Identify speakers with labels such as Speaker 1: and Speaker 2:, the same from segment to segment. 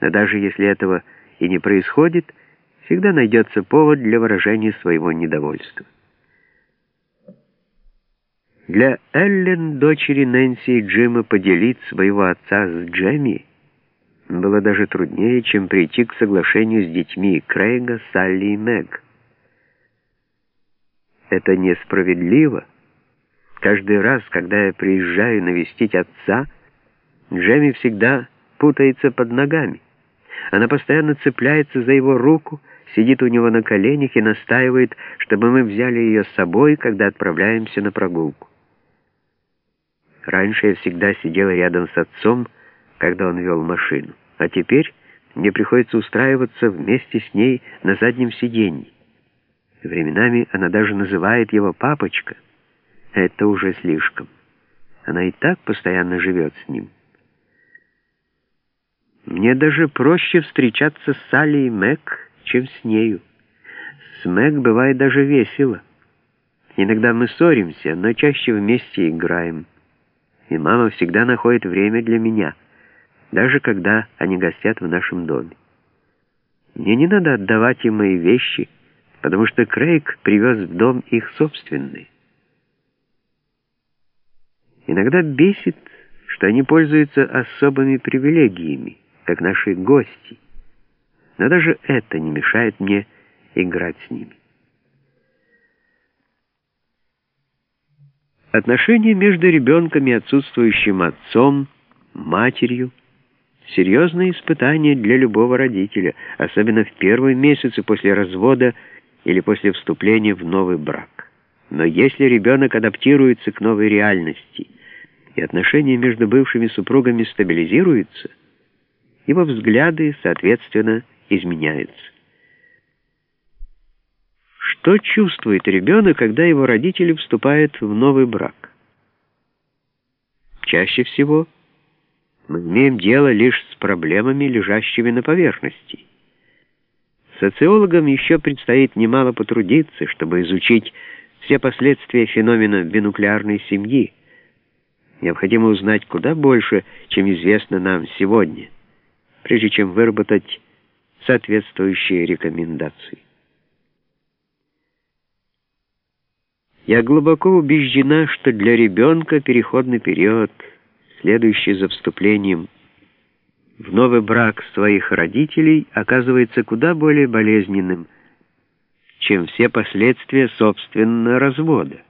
Speaker 1: Но даже если этого и не происходит, всегда найдется повод для выражения своего недовольства. Для Эллен, дочери Нэнси и Джима, поделить своего отца с Джемми было даже труднее, чем прийти к соглашению с детьми Крейга, Салли и Мэг. Это несправедливо. Каждый раз, когда я приезжаю навестить отца, Джемми всегда путается под ногами. Она постоянно цепляется за его руку, сидит у него на коленях и настаивает, чтобы мы взяли ее с собой, когда отправляемся на прогулку. Раньше я всегда сидела рядом с отцом, когда он вел машину, а теперь мне приходится устраиваться вместе с ней на заднем сиденье. Временами она даже называет его «папочка». Это уже слишком. Она и так постоянно живет с ним. Мне даже проще встречаться с Салли и Мэг, чем с нею. С Мэг бывает даже весело. Иногда мы ссоримся, но чаще вместе играем и мама всегда находит время для меня, даже когда они гостят в нашем доме. Мне не надо отдавать им мои вещи, потому что Крейг привез в дом их собственные. Иногда бесит, что они пользуются особыми привилегиями, как наши гости, но даже это не мешает мне играть с ними. Отношения между ребенком и отсутствующим отцом, матерью — серьезное испытание для любого родителя, особенно в первые месяцы после развода или после вступления в новый брак. Но если ребенок адаптируется к новой реальности и отношения между бывшими супругами стабилизируются, его взгляды, соответственно, изменяются. Что чувствует ребенок, когда его родители вступают в новый брак? Чаще всего мы имеем дело лишь с проблемами, лежащими на поверхности. Социологам еще предстоит немало потрудиться, чтобы изучить все последствия феномена бинуклеарной семьи. Необходимо узнать куда больше, чем известно нам сегодня, прежде чем выработать соответствующие рекомендации. Я глубоко убеждена, что для ребенка переходный период, следующий за вступлением в новый брак своих родителей, оказывается куда более болезненным, чем все последствия собственного развода.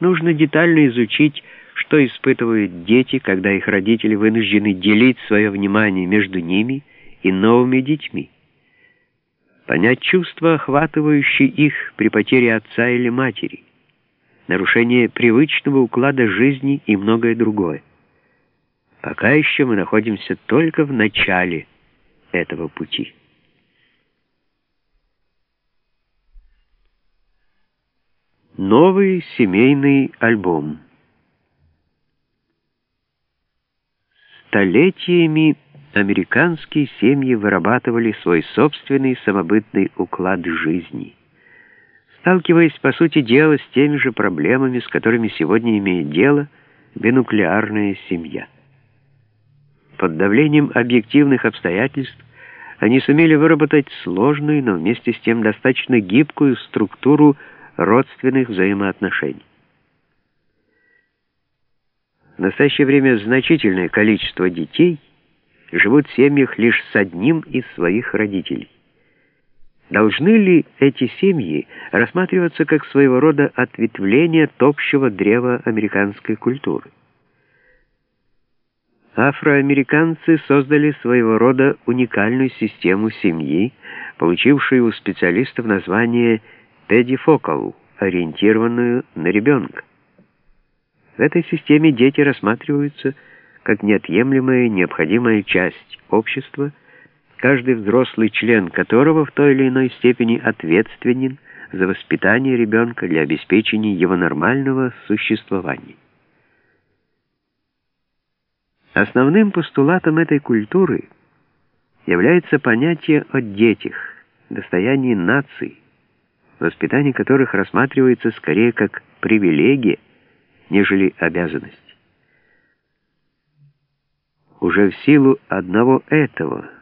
Speaker 1: Нужно детально изучить, что испытывают дети, когда их родители вынуждены делить свое внимание между ними и новыми детьми. Понять чувства, охватывающие их при потере отца или матери – нарушение привычного уклада жизни и многое другое. Пока еще мы находимся только в начале этого пути. Новый семейный альбом Столетиями американские семьи вырабатывали свой собственный самобытный уклад жизни – сталкиваясь, по сути дела, с теми же проблемами, с которыми сегодня имеет дело бинуклеарная семья. Под давлением объективных обстоятельств они сумели выработать сложную, но вместе с тем достаточно гибкую структуру родственных взаимоотношений. В настоящее время значительное количество детей живут в семьях лишь с одним из своих родителей. Должны ли эти семьи рассматриваться как своего рода ответвление от общего древа американской культуры? Афроамериканцы создали своего рода уникальную систему семьи, получившую у специалистов название «педифокал», ориентированную на ребенка. Этой системе дети рассматриваются как неотъемлемая необходимая часть общества – каждый взрослый член которого в той или иной степени ответственен за воспитание ребенка для обеспечения его нормального существования. Основным постулатом этой культуры является понятие о детях, достоянии наций, воспитание которых рассматривается скорее как привилегия, нежели обязанность. Уже в силу одного этого –